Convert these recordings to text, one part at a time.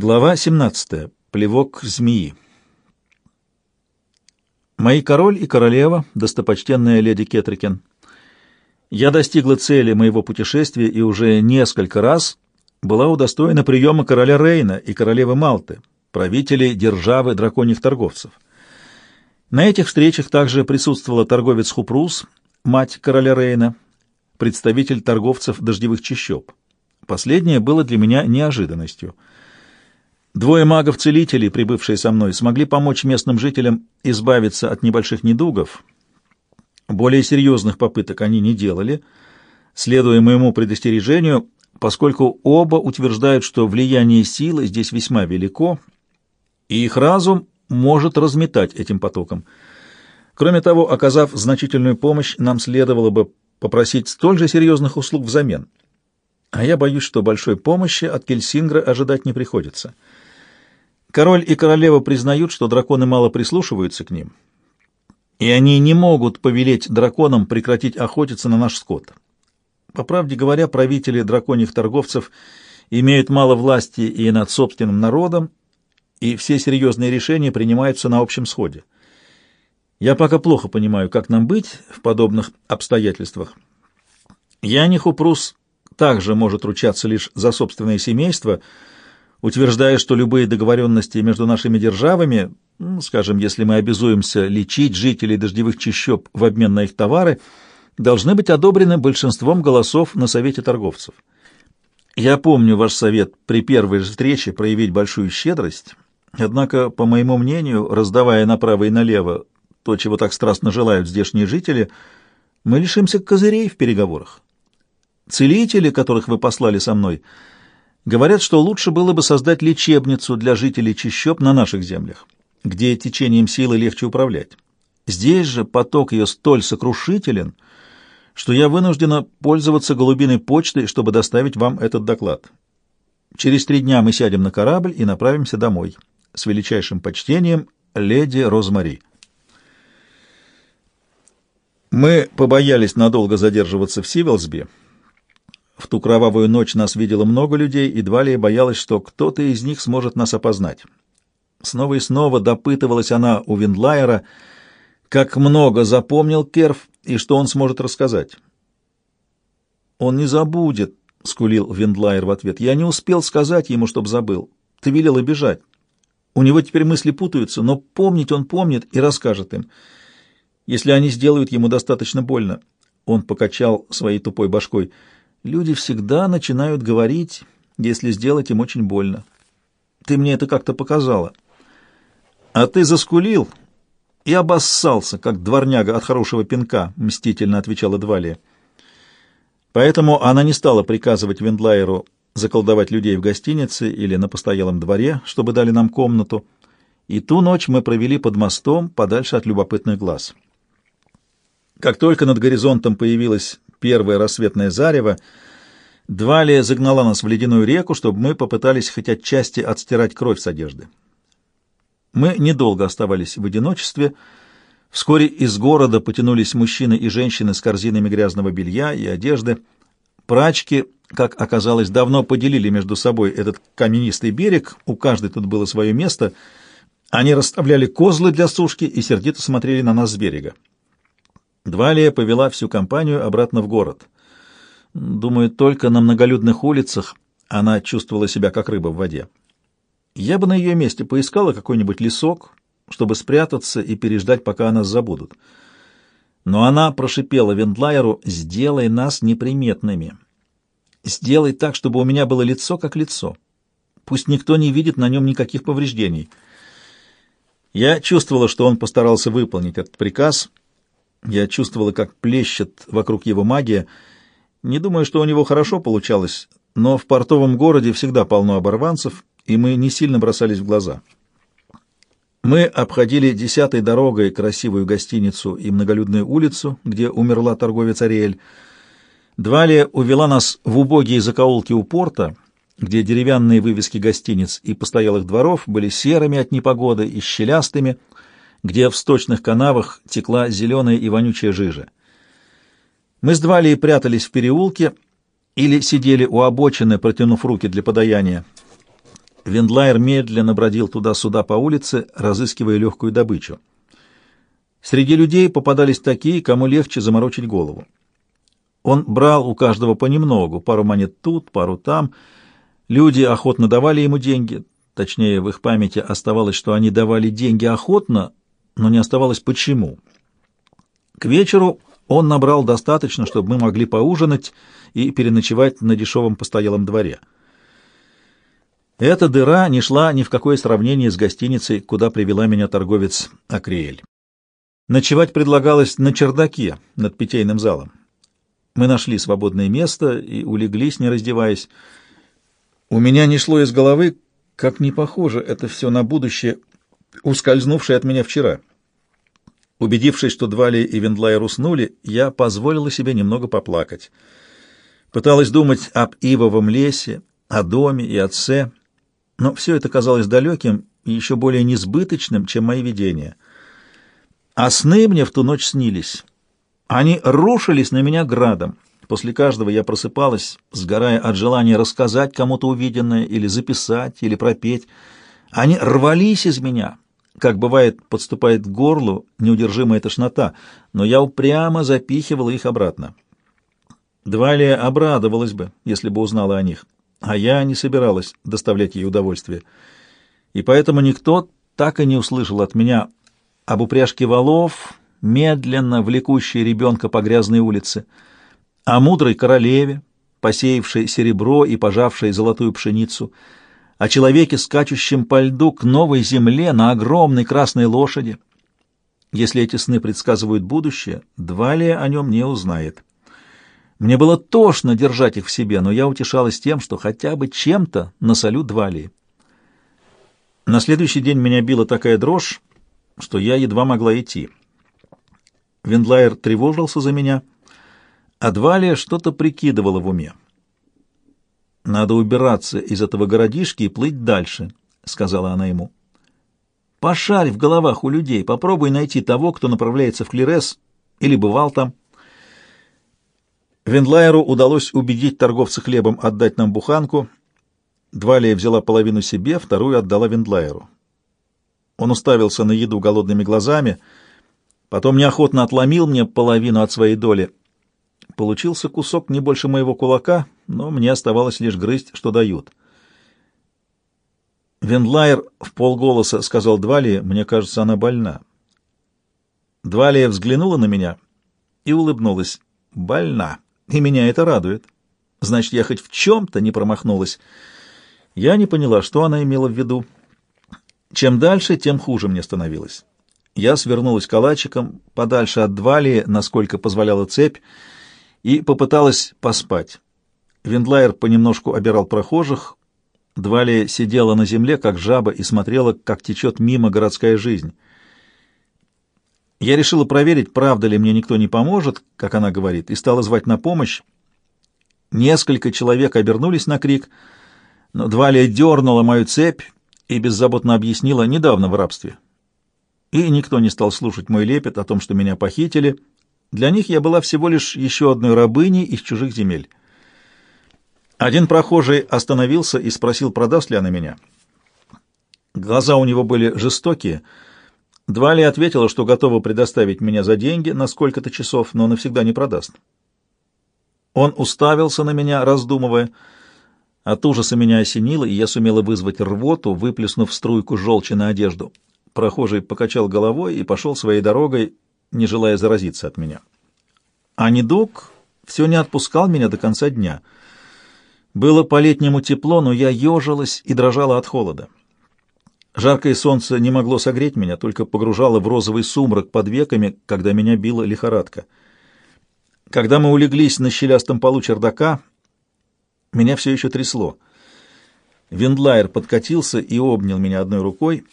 Глава 17. Плевок змеи. Мои король и королева, достопочтенная леди Кетрикен, я достигла цели моего путешествия и уже несколько раз была удостоена приема короля Рейна и королевы Малты, правителей державы драконьих торговцев. На этих встречах также присутствовала торговец Хупрус, мать короля Рейна, представитель торговцев дождевых чащоб. Последнее было для меня неожиданностью — Двое магов-целителей, прибывшие со мной, смогли помочь местным жителям избавиться от небольших недугов. Более серьезных попыток они не делали, следуя моему предостережению, поскольку оба утверждают, что влияние силы здесь весьма велико, и их разум может разметать этим потоком. Кроме того, оказав значительную помощь, нам следовало бы попросить столь же серьезных услуг взамен. А я боюсь, что большой помощи от Кельсингра ожидать не приходится. Король и королева признают, что драконы мало прислушиваются к ним, и они не могут повелеть драконам прекратить охотиться на наш скот. По правде говоря, правители драконьих торговцев имеют мало власти и над собственным народом, и все серьезные решения принимаются на общем сходе. Я пока плохо понимаю, как нам быть в подобных обстоятельствах. Яниху Прус также может ручаться лишь за собственное семейство — утверждая, что любые договоренности между нашими державами, скажем, если мы обязуемся лечить жителей дождевых чащоб в обмен на их товары, должны быть одобрены большинством голосов на Совете торговцев. Я помню ваш совет при первой же встрече проявить большую щедрость, однако, по моему мнению, раздавая направо и налево то, чего так страстно желают здешние жители, мы лишимся козырей в переговорах. Целители, которых вы послали со мной, — Говорят, что лучше было бы создать лечебницу для жителей чащоб на наших землях, где течением силы легче управлять. Здесь же поток ее столь сокрушителен, что я вынуждена пользоваться голубиной почтой, чтобы доставить вам этот доклад. Через три дня мы сядем на корабль и направимся домой. С величайшим почтением, леди Розмари. Мы побоялись надолго задерживаться в Сивилсби, в ту кровавую ночь нас видело много людей, и Двалия боялась, что кто-то из них сможет нас опознать. Снова и снова допытывалась она у Виндлайера, как много запомнил Керф и что он сможет рассказать. «Он не забудет», — скулил Виндлайер в ответ. «Я не успел сказать ему, чтоб забыл. Ты велела бежать. У него теперь мысли путаются, но помнить он помнит и расскажет им, если они сделают ему достаточно больно». Он покачал своей тупой башкой — Люди всегда начинают говорить, если сделать им очень больно. Ты мне это как-то показала. А ты заскулил и обоссался, как дворняга от хорошего пинка, мстительно отвечала Двалия. Поэтому она не стала приказывать Вендлайеру заколдовать людей в гостинице или на постоялом дворе, чтобы дали нам комнату, и ту ночь мы провели под мостом подальше от любопытных глаз. Как только над горизонтом появилась первое рассветное зарево, Двалия загнала нас в ледяную реку, чтобы мы попытались хоть отчасти отстирать кровь с одежды. Мы недолго оставались в одиночестве. Вскоре из города потянулись мужчины и женщины с корзинами грязного белья и одежды. Прачки, как оказалось, давно поделили между собой этот каменистый берег, у каждой тут было свое место. Они расставляли козлы для сушки и сердито смотрели на нас с берега. Двалия повела всю компанию обратно в город. Думаю, только на многолюдных улицах она чувствовала себя как рыба в воде. Я бы на ее месте поискала какой-нибудь лесок, чтобы спрятаться и переждать, пока нас забудут. Но она прошипела Вендлайеру «Сделай нас неприметными. Сделай так, чтобы у меня было лицо как лицо. Пусть никто не видит на нем никаких повреждений». Я чувствовала, что он постарался выполнить этот приказ — я чувствовала, как плещет вокруг его магия. Не думаю, что у него хорошо получалось, но в портовом городе всегда полно оборванцев, и мы не сильно бросались в глаза. Мы обходили десятой дорогой красивую гостиницу и многолюдную улицу, где умерла торговец Ариэль. Двалия увела нас в убогие закоулки у порта, где деревянные вывески гостиниц и постоялых дворов были серыми от непогоды и щелястыми, где в сточных канавах текла зеленая и вонючая жижа. Мы с Двалией прятались в переулке или сидели у обочины, протянув руки для подаяния. Вендлайер медленно бродил туда-сюда по улице, разыскивая легкую добычу. Среди людей попадались такие, кому легче заморочить голову. Он брал у каждого понемногу, пару монет тут, пару там. Люди охотно давали ему деньги, точнее, в их памяти оставалось, что они давали деньги охотно, но не оставалось почему. К вечеру он набрал достаточно, чтобы мы могли поужинать и переночевать на дешевом постоялом дворе. Эта дыра не шла ни в какое сравнение с гостиницей, куда привела меня торговец Акриэль. Ночевать предлагалось на чердаке над питейным залом. Мы нашли свободное место и улеглись, не раздеваясь. У меня не шло из головы, как не похоже это все на будущее, ускользнувшее от меня вчера. Убедившись, что Двали и Вендлайер уснули, я позволила себе немного поплакать. Пыталась думать об ивовом лесе, о доме и отце, но все это казалось далеким и еще более несбыточным, чем мои видения. А сны мне в ту ночь снились. Они рушились на меня градом. После каждого я просыпалась, сгорая от желания рассказать кому-то увиденное, или записать, или пропеть. Они рвались из меня, как бывает, подступает к горлу неудержимая тошнота, но я упрямо запихивала их обратно. Двалия обрадовалась бы, если бы узнала о них, а я не собиралась доставлять ей удовольствие. И поэтому никто так и не услышал от меня об упряжке валов, медленно влекущей ребенка по грязной улице, о мудрой королеве, посеявшей серебро и пожавшей золотую пшеницу, о человеке, скачущем по льду к новой земле на огромной красной лошади. Если эти сны предсказывают будущее, Двалия о нем не узнает. Мне было тошно держать их в себе, но я утешалась тем, что хотя бы чем-то насолю Двалии. На следующий день меня била такая дрожь, что я едва могла идти. Вендлайер тревожился за меня, а Двалия что-то прикидывала в уме. «Надо убираться из этого городишки и плыть дальше», — сказала она ему. «Пошарь в головах у людей, попробуй найти того, кто направляется в Клерес или бывал там». Вендлайеру удалось убедить торговца хлебом отдать нам буханку. Двалия взяла половину себе, вторую отдала Вендлайеру. Он уставился на еду голодными глазами, потом неохотно отломил мне половину от своей доли. Получился кусок не больше моего кулака, но мне оставалось лишь грызть, что дают. Вендлайер в полголоса сказал Двалии, мне кажется, она больна. Двалия взглянула на меня и улыбнулась. Больна, и меня это радует. Значит, я хоть в чем-то не промахнулась. Я не поняла, что она имела в виду. Чем дальше, тем хуже мне становилось. Я свернулась калачиком подальше от Двалии, насколько позволяла цепь, и попыталась поспать. Виндлайер понемножку обирал прохожих. Двалия сидела на земле, как жаба, и смотрела, как течет мимо городская жизнь. Я решила проверить, правда ли мне никто не поможет, как она говорит, и стала звать на помощь. Несколько человек обернулись на крик, но Двалия дернула мою цепь и беззаботно объяснила недавно в рабстве. И никто не стал слушать мой лепет о том, что меня похитили. Для них я была всего лишь еще одной рабыней из чужих земель. Один прохожий остановился и спросил, продаст ли она меня. Глаза у него были жестокие. Двали ответила, что готова предоставить меня за деньги на сколько-то часов, но навсегда не продаст. Он уставился на меня, раздумывая. От ужаса меня осенило, и я сумела вызвать рвоту, выплеснув струйку желчи на одежду. Прохожий покачал головой и пошел своей дорогой, не желая заразиться от меня. А недуг все не отпускал меня до конца дня — было по-летнему тепло, но я ежилась и дрожала от холода. Жаркое солнце не могло согреть меня, только погружало в розовый сумрак под веками, когда меня била лихорадка. Когда мы улеглись на щелястом полу чердака, меня все еще трясло. Виндлайер подкатился и обнял меня одной рукой.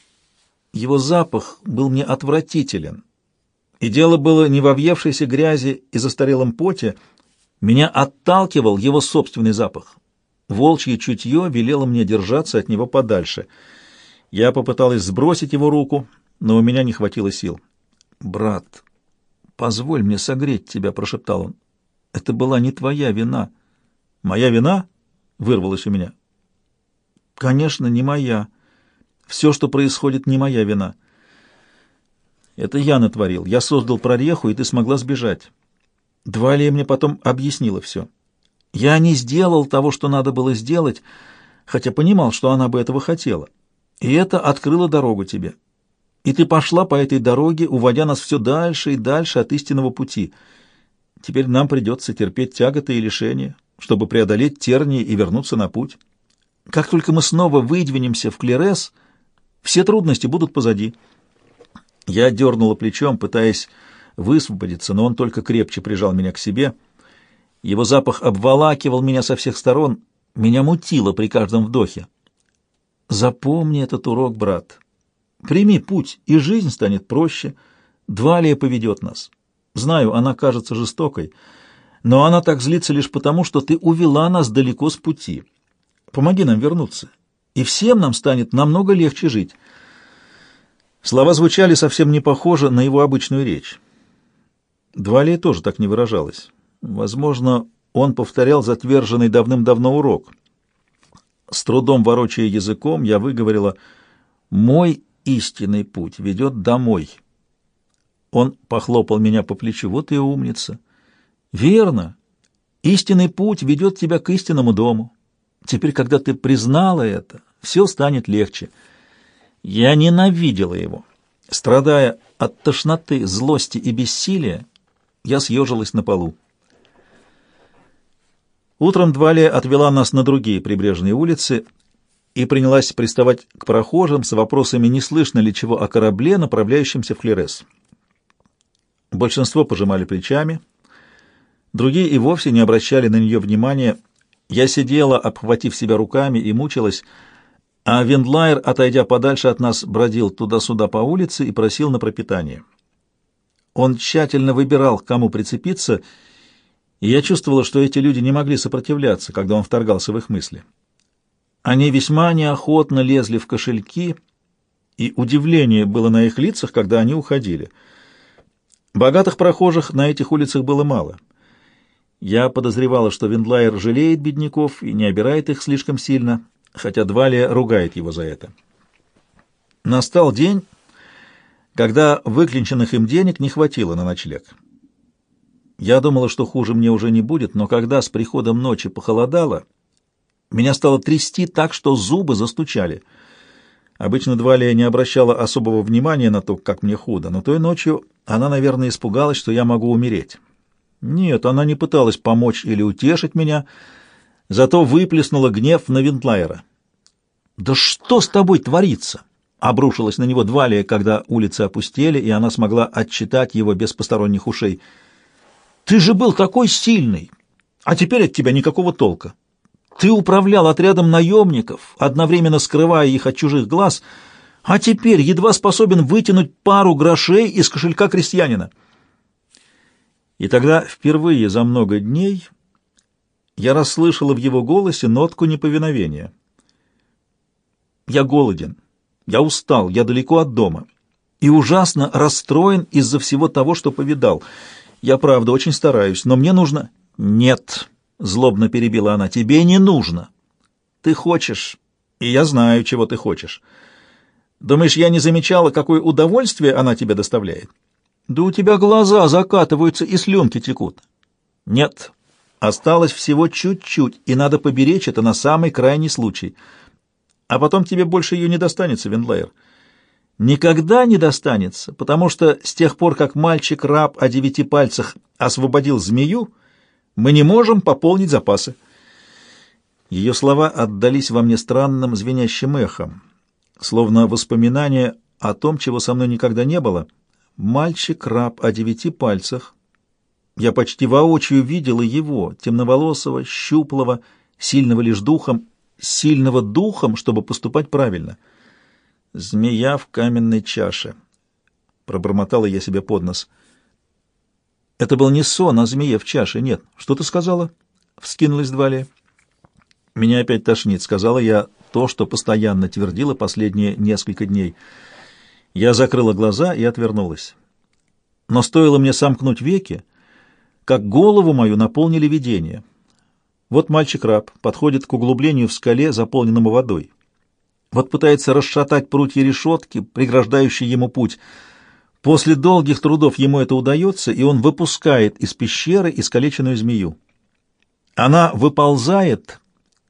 Его запах был мне отвратителен. И дело было не во въевшейся грязи и застарелом поте, меня отталкивал его собственный запах. Волчье чутье велело мне держаться от него подальше. Я попыталась сбросить его руку, но у меня не хватило сил. «Брат, позволь мне согреть тебя», — прошептал он. «Это была не твоя вина». «Моя вина?» — вырвалась у меня. Конечно, не моя. Все, что происходит, не моя вина. Это я натворил. Я создал прореху, и ты смогла сбежать. Двалия мне потом объяснила все. Я не сделал того, что надо было сделать, хотя понимал, что она бы этого хотела. И это открыло дорогу тебе. И ты пошла по этой дороге, уводя нас все дальше и дальше от истинного пути. Теперь нам придется терпеть тяготы и лишения, чтобы преодолеть тернии и вернуться на путь. Как только мы снова выдвинемся в Клерес, все трудности будут позади. Я дернула плечом, пытаясь высвободиться, но он только крепче прижал меня к себе. Его запах обволакивал меня со всех сторон, меня мутило при каждом вдохе. Запомни этот урок, брат. Прими путь, и жизнь станет проще. Двалия поведет нас. Знаю, она кажется жестокой, но она так злится лишь потому, что ты увела нас далеко с пути. Помоги нам вернуться, и всем нам станет намного легче жить. Слова звучали совсем не похоже на его обычную речь. Двалия тоже так не выражалась. Возможно, он повторял затверженный давным-давно урок. С трудом ворочая языком, я выговорила «Мой истинный путь ведет домой». Он похлопал меня по плечу. «Вот и умница». «Верно. Истинный путь ведет тебя к истинному дому. Теперь, когда ты признала это, все станет легче». Я ненавидела его. Страдая от тошноты, злости и бессилия, я съежилась на полу. Утром Двалия отвела нас на другие прибрежные улицы и принялась приставать к прохожим с вопросами, не слышно ли чего о корабле, направляющемся в Клерес. Большинство пожимали плечами, другие и вовсе не обращали на нее внимания. Я сидела, обхватив себя руками, и мучилась, а Вендлайер, отойдя подальше от нас, бродил туда-сюда по улице и просил на пропитание. Он тщательно выбирал, к кому прицепиться, и я чувствовала, что эти люди не могли сопротивляться, когда он вторгался в их мысли. Они весьма неохотно лезли в кошельки, и удивление было на их лицах, когда они уходили. Богатых прохожих на этих улицах было мало. Я подозревала, что Виндлайер жалеет бедняков и не обирает их слишком сильно, хотя Двалия ругает его за это. Настал день, когда выклинченных им денег не хватило на ночлег. Я думала, что хуже мне уже не будет, но когда с приходом ночи похолодало, меня стало трясти так, что зубы застучали. Обычно Двалия не обращала особого внимания на то, как мне худо, но той ночью она, наверное, испугалась, что я могу умереть. Нет, она не пыталась помочь или утешить меня, зато выплеснула гнев на Винтлайера. «Да что с тобой творится?» Обрушилась на него Двалия, когда улицы опустели, и она смогла отчитать его без посторонних ушей. «Ты же был такой сильный, а теперь от тебя никакого толка. Ты управлял отрядом наемников, одновременно скрывая их от чужих глаз, а теперь едва способен вытянуть пару грошей из кошелька крестьянина». И тогда впервые за много дней я расслышала в его голосе нотку неповиновения. «Я голоден». Я устал, я далеко от дома. И ужасно расстроен из-за всего того, что повидал. Я, правда, очень стараюсь, но мне нужно... Нет, злобно перебила она, тебе не нужно. Ты хочешь, и я знаю, чего ты хочешь. Думаешь, я не замечала, какое удовольствие она тебе доставляет? Да у тебя глаза закатываются и слюнки текут. Нет, осталось всего чуть-чуть, и надо поберечь это на самый крайний случай — а потом тебе больше ее не достанется, Вендлейр. Никогда не достанется, потому что с тех пор, как мальчик-раб о девяти пальцах освободил змею, мы не можем пополнить запасы. Ее слова отдались во мне странным звенящим эхом, словно воспоминание о том, чего со мной никогда не было. Мальчик-раб о девяти пальцах. Я почти воочию видела его, темноволосого, щуплого, сильного лишь духом, сильного духом, чтобы поступать правильно. «Змея в каменной чаше», — пробормотала я себе под нос. «Это был не сон, а змея в чаше. Нет. Что ты сказала?» — вскинулась Двалия. «Меня опять тошнит», — сказала я то, что постоянно твердила последние несколько дней. Я закрыла глаза и отвернулась. Но стоило мне сомкнуть веки, как голову мою наполнили видения — вот мальчик-раб подходит к углублению в скале, заполненному водой. Вот пытается расшатать прутья решетки, преграждающие ему путь. После долгих трудов ему это удается, и он выпускает из пещеры искалеченную змею. Она выползает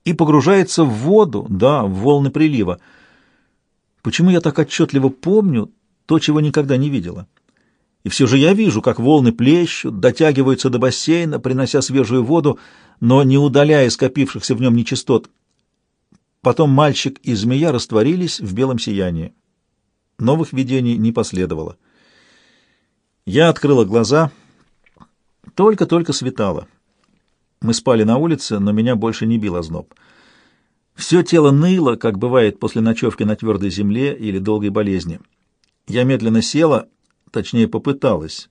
и погружается в воду, да, в волны прилива. Почему я так отчетливо помню то, чего никогда не видела? И все же я вижу, как волны плещут, дотягиваются до бассейна, принося свежую воду, но не удаляя скопившихся в нем нечистот. Потом мальчик и змея растворились в белом сиянии. Новых видений не последовало. Я открыла глаза. Только-только светало. Мы спали на улице, но меня больше не бил озноб. Все тело ныло, как бывает после ночевки на твердой земле или долгой болезни. Я медленно села, точнее попыталась.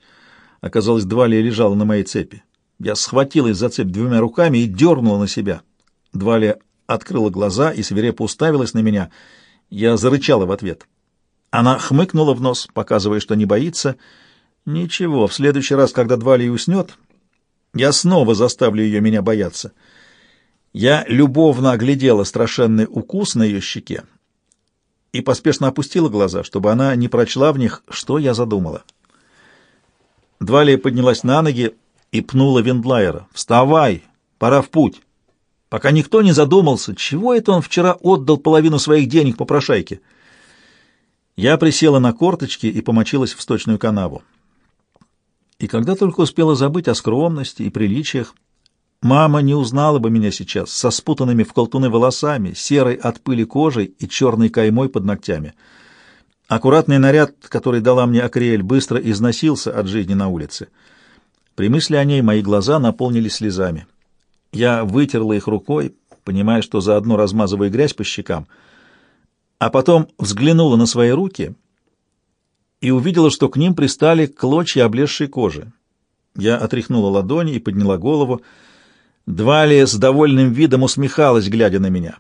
Оказалось, Двалия лежала на моей цепи. Я схватилась за цепь двумя руками и дернула на себя. Двалия открыла глаза и свирепо уставилась на меня. Я зарычала в ответ. Она хмыкнула в нос, показывая, что не боится. «Ничего, в следующий раз, когда Двалия уснет, я снова заставлю ее меня бояться. Я любовно оглядела страшенный укус на ее щеке и поспешно опустила глаза, чтобы она не прочла в них, что я задумала. Двалия поднялась на ноги и пнула Виндлайера. «Вставай! Пора в путь!» Пока никто не задумался, чего это он вчера отдал половину своих денег по прошайке. Я присела на корточки и помочилась в сточную канаву. И когда только успела забыть о скромности и приличиях, мама не узнала бы меня сейчас со спутанными в колтуны волосами, серой от пыли кожей и черной каймой под ногтями. Аккуратный наряд, который дала мне Акриэль, быстро износился от жизни на улице. При мысли о ней мои глаза наполнились слезами. Я вытерла их рукой, понимая, что заодно размазываю грязь по щекам, а потом взглянула на свои руки и увидела, что к ним пристали клочья облезшей кожи. Я отряхнула ладони и подняла голову. Двалия с довольным видом усмехалась, глядя на меня.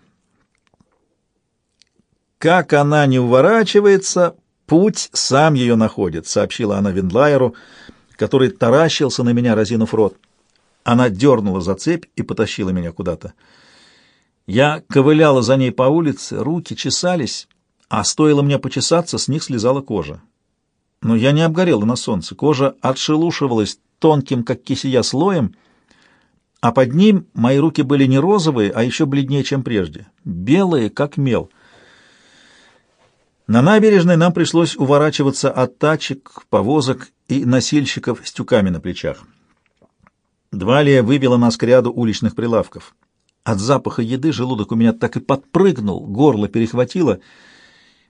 «Как она не уворачивается, путь сам ее находит», — сообщила она Виндлайеру, который таращился на меня, разинув рот. Она дернула за цепь и потащила меня куда-то. Я ковыляла за ней по улице, руки чесались, а стоило мне почесаться, с них слезала кожа. Но я не обгорела на солнце. Кожа отшелушивалась тонким, как кисия, слоем, а под ним мои руки были не розовые, а еще бледнее, чем прежде, белые, как мел. На набережной нам пришлось уворачиваться от тачек, повозок и носильщиков с тюками на плечах. Двалия выбила нас к ряду уличных прилавков. От запаха еды желудок у меня так и подпрыгнул, горло перехватило —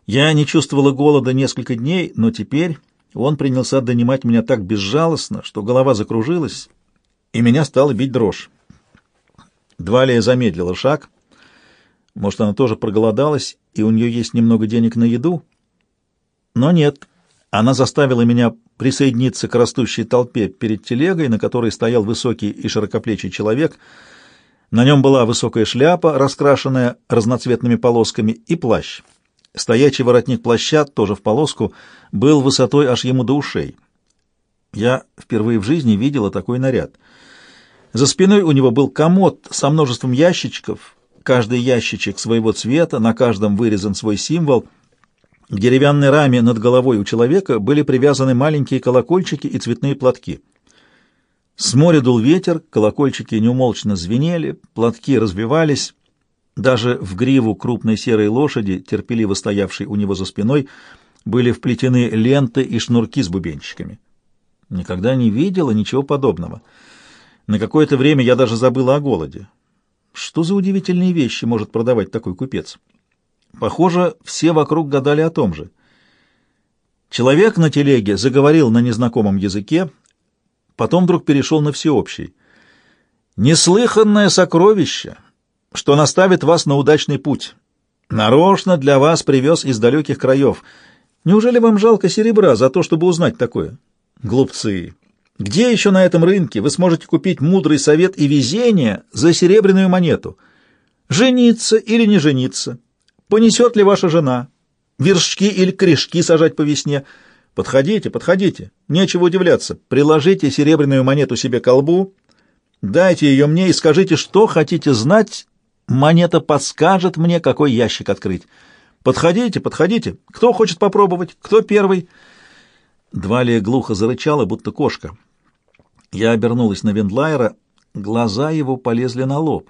я не чувствовала голода несколько дней, но теперь он принялся донимать меня так безжалостно, что голова закружилась, и меня стала бить дрожь. Двалия замедлила шаг. Может, она тоже проголодалась, и у нее есть немного денег на еду? Но нет. Она заставила меня присоединиться к растущей толпе перед телегой, на которой стоял высокий и широкоплечий человек. На нем была высокая шляпа, раскрашенная разноцветными полосками, и плащ. Стоячий воротник плаща, тоже в полоску, был высотой аж ему до ушей. Я впервые в жизни видела такой наряд. За спиной у него был комод со множеством ящичков, каждый ящичек своего цвета, на каждом вырезан свой символ. К деревянной раме над головой у человека были привязаны маленькие колокольчики и цветные платки. С моря дул ветер, колокольчики неумолчно звенели, платки развивались, даже в гриву крупной серой лошади, терпеливо стоявшей у него за спиной, были вплетены ленты и шнурки с бубенчиками. Никогда не видела ничего подобного. На какое-то время я даже забыла о голоде. Что за удивительные вещи может продавать такой купец? Похоже, все вокруг гадали о том же. Человек на телеге заговорил на незнакомом языке, потом вдруг перешел на всеобщий. «Неслыханное сокровище!» что наставит вас на удачный путь. Нарочно для вас привез из далеких краев. Неужели вам жалко серебра за то, чтобы узнать такое? Глупцы! Где еще на этом рынке вы сможете купить мудрый совет и везение за серебряную монету? Жениться или не жениться? Понесет ли ваша жена? Вершки или корешки сажать по весне? Подходите, подходите. Нечего удивляться. Приложите серебряную монету себе к колбу, дайте ее мне и скажите, что хотите знать Монета подскажет мне, какой ящик открыть. «Подходите, подходите! Кто хочет попробовать? Кто первый?» Двалия глухо зарычала, будто кошка. Я обернулась на Вендлайера, глаза его полезли на лоб.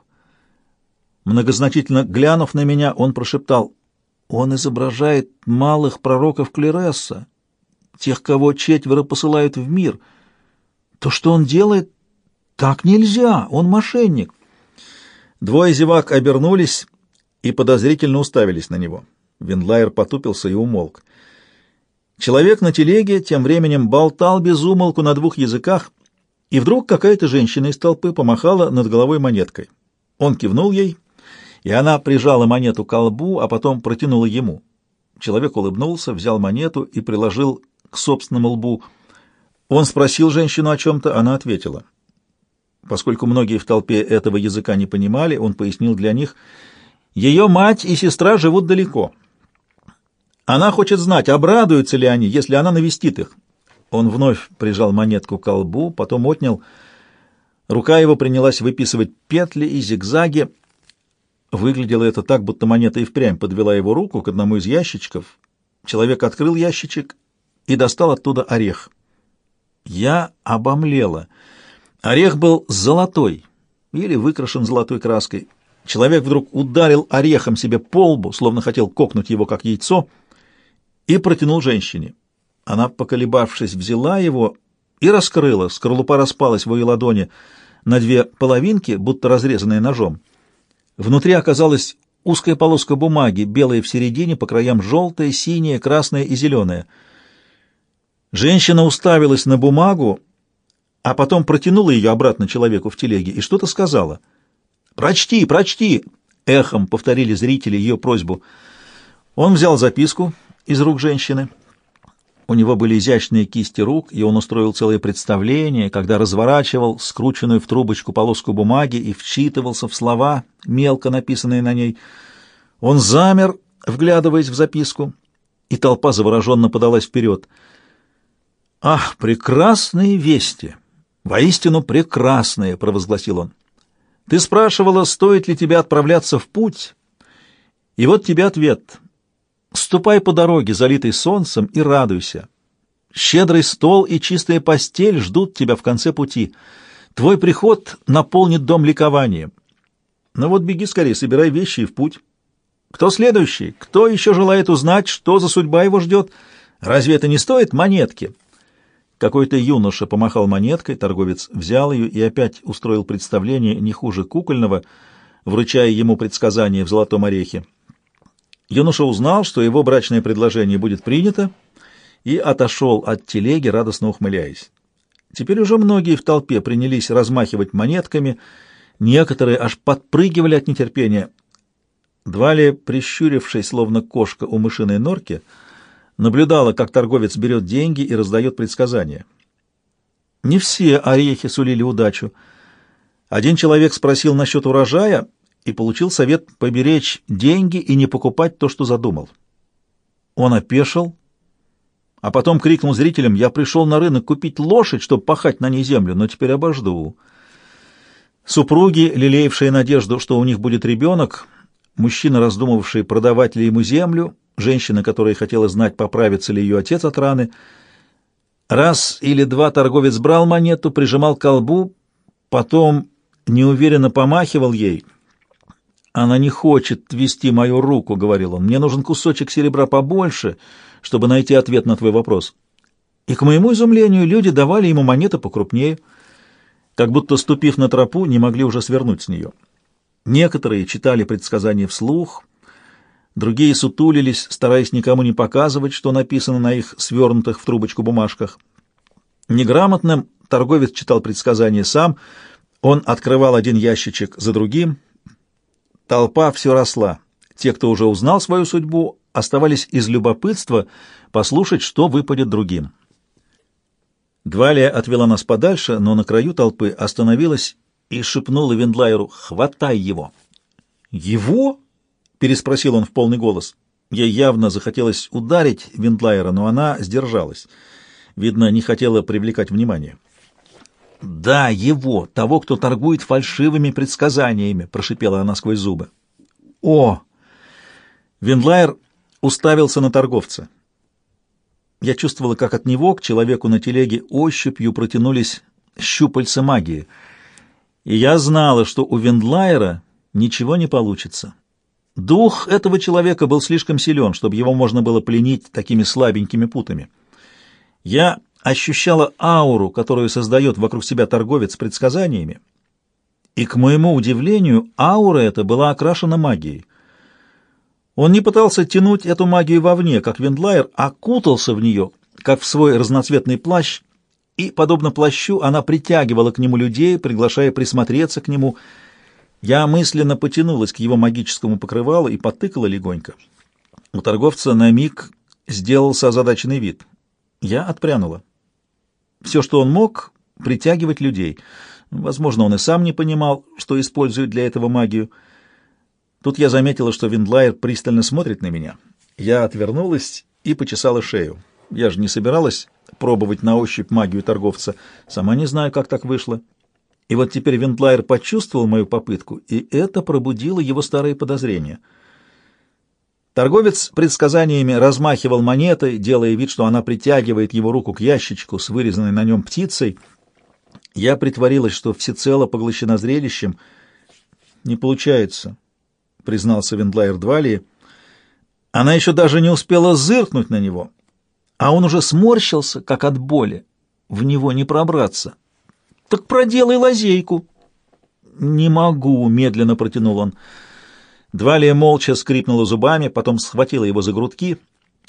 Многозначительно глянув на меня, он прошептал, «Он изображает малых пророков Клересса, тех, кого четверо посылают в мир. То, что он делает, так нельзя, он мошенник». Двое зевак обернулись и подозрительно уставились на него. Винлайер потупился и умолк. Человек на телеге тем временем болтал без умолку на двух языках, и вдруг какая-то женщина из толпы помахала над головой монеткой. Он кивнул ей, и она прижала монету к колбу, а потом протянула ему. Человек улыбнулся, взял монету и приложил к собственному лбу. Он спросил женщину о чем-то, она ответила. Поскольку многие в толпе этого языка не понимали, он пояснил для них, ее мать и сестра живут далеко. Она хочет знать, обрадуются ли они, если она навестит их. Он вновь прижал монетку к колбу, потом отнял. Рука его принялась выписывать петли и зигзаги. Выглядело это так, будто монета и впрямь подвела его руку к одному из ящичков. Человек открыл ящичек и достал оттуда орех. Я обомлела. Орех был золотой или выкрашен золотой краской. Человек вдруг ударил орехом себе по лбу, словно хотел кокнуть его, как яйцо, и протянул женщине. Она, поколебавшись, взяла его и раскрыла. Скорлупа распалась в ее ладони на две половинки, будто разрезанные ножом. Внутри оказалась узкая полоска бумаги, белая в середине, по краям желтая, синяя, красная и зеленая. Женщина уставилась на бумагу, а потом протянула ее обратно человеку в телеге и что-то сказала — «Прочти, прочти!» — эхом повторили зрители ее просьбу. Он взял записку из рук женщины. У него были изящные кисти рук, и он устроил целое представление, когда разворачивал скрученную в трубочку полоску бумаги и вчитывался в слова, мелко написанные на ней. Он замер, вглядываясь в записку, и толпа завороженно подалась вперед. «Ах, прекрасные вести! Воистину прекрасные!» — провозгласил он. Ты спрашивала, стоит ли тебе отправляться в путь, и вот тебе ответ. Ступай по дороге, залитой солнцем, и радуйся. Щедрый стол и чистая постель ждут тебя в конце пути. Твой приход наполнит дом ликованием. Ну вот беги скорее, собирай вещи и в путь. Кто следующий? Кто еще желает узнать, что за судьба его ждет? Разве это не стоит монетки?» Какой-то юноша помахал монеткой, торговец взял ее и опять устроил представление не хуже кукольного, вручая ему предсказание в золотом орехе. Юноша узнал, что его брачное предложение будет принято, и отошел от телеги, радостно ухмыляясь. Теперь уже многие в толпе принялись размахивать монетками, некоторые аж подпрыгивали от нетерпения. Двали, прищурившись, словно кошка у мышиной норки, — наблюдала, как торговец берет деньги и раздает предсказания. Не все орехи сулили удачу. Один человек спросил насчет урожая и получил совет поберечь деньги и не покупать то, что задумал. Он опешил, а потом крикнул зрителям, «Я пришел на рынок купить лошадь, чтобы пахать на ней землю, но теперь обожду». Супруги, лелеявшие надежду, что у них будет ребенок, мужчина, раздумывавший, продавать ли ему землю, женщина, которая хотела знать, поправится ли ее отец от раны. Раз или два торговец брал монету, прижимал колбу, потом неуверенно помахивал ей. «Она не хочет вести мою руку», — говорил он. «Мне нужен кусочек серебра побольше, чтобы найти ответ на твой вопрос». И, к моему изумлению, люди давали ему монеты покрупнее, как будто, ступив на тропу, не могли уже свернуть с нее. Некоторые читали предсказания вслух — Другие сутулились, стараясь никому не показывать, что написано на их свернутых в трубочку бумажках. Неграмотным торговец читал предсказания сам, он открывал один ящичек за другим. Толпа все росла. Те, кто уже узнал свою судьбу, оставались из любопытства послушать, что выпадет другим. Двалия отвела нас подальше, но на краю толпы остановилась и шепнула Вендлайеру «Хватай его!» «Его?» переспросил он в полный голос. Ей явно захотелось ударить Виндлайера, но она сдержалась. Видно, не хотела привлекать внимание. «Да, его, того, кто торгует фальшивыми предсказаниями», — прошипела она сквозь зубы. «О!» Виндлайер уставился на торговца. Я чувствовала, как от него к человеку на телеге ощупью протянулись щупальца магии. И я знала, что у Вендлайера ничего не получится. Дух этого человека был слишком силен, чтобы его можно было пленить такими слабенькими путами. Я ощущала ауру, которую создает вокруг себя торговец с предсказаниями, и, к моему удивлению, аура эта была окрашена магией. Он не пытался тянуть эту магию вовне, как Вендлайер, а кутался в нее, как в свой разноцветный плащ, и, подобно плащу, она притягивала к нему людей, приглашая присмотреться к нему. Я мысленно потянулась к его магическому покрывалу и потыкала легонько. У торговца на миг сделался озадаченный вид. Я отпрянула. Все, что он мог, притягивать людей. Возможно, он и сам не понимал, что использует для этого магию. Тут я заметила, что Виндлайер пристально смотрит на меня. Я отвернулась и почесала шею. Я же не собиралась пробовать на ощупь магию торговца. Сама не знаю, как так вышло. И вот теперь Виндлайер почувствовал мою попытку, и это пробудило его старые подозрения. Торговец предсказаниями размахивал монетой, делая вид, что она притягивает его руку к ящичку с вырезанной на нем птицей. Я притворилась, что всецело поглощена зрелищем. «Не получается», — признался Вендлайер Двалии. Она еще даже не успела зыркнуть на него, а он уже сморщился, как от боли. В него не пробраться. «Так проделай лазейку». «Не могу», — медленно протянул он. Двалия молча скрипнула зубами, потом схватила его за грудки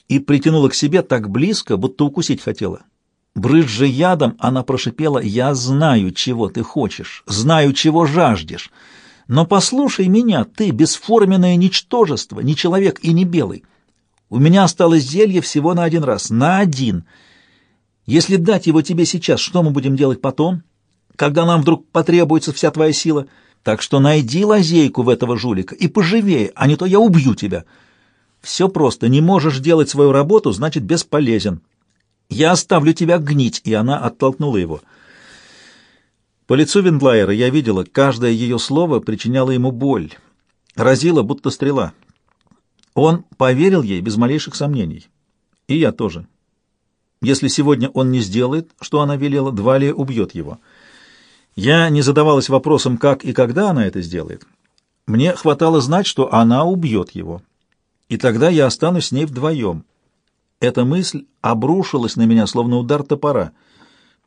и притянула к себе так близко, будто укусить хотела. Брызжа ядом, она прошипела, «Я знаю, чего ты хочешь, знаю, чего жаждешь». Но послушай меня, ты бесформенное ничтожество, не человек и не белый. У меня осталось зелье всего на один раз, на один. Если дать его тебе сейчас, что мы будем делать потом, когда нам вдруг потребуется вся твоя сила? Так что найди лазейку в этого жулика и поживее, а не то я убью тебя. Все просто, не можешь делать свою работу, значит, бесполезен. Я оставлю тебя гнить, и она оттолкнула его. По лицу Виндлайера я видела, каждое ее слово причиняло ему боль, разило, будто стрела. Он поверил ей без малейших сомнений. И я тоже. Если сегодня он не сделает, что она велела, Двалия убьет его. Я не задавалась вопросом, как и когда она это сделает. Мне хватало знать, что она убьет его. И тогда я останусь с ней вдвоем. Эта мысль обрушилась на меня, словно удар топора —